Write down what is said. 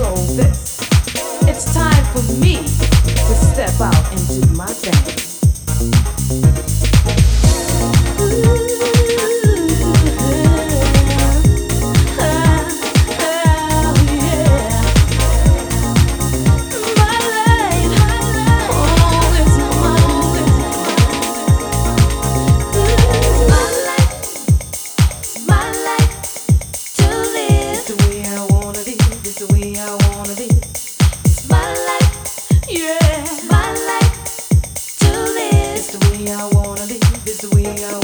It's time for me to step out into my dance. I wanna live, is the way I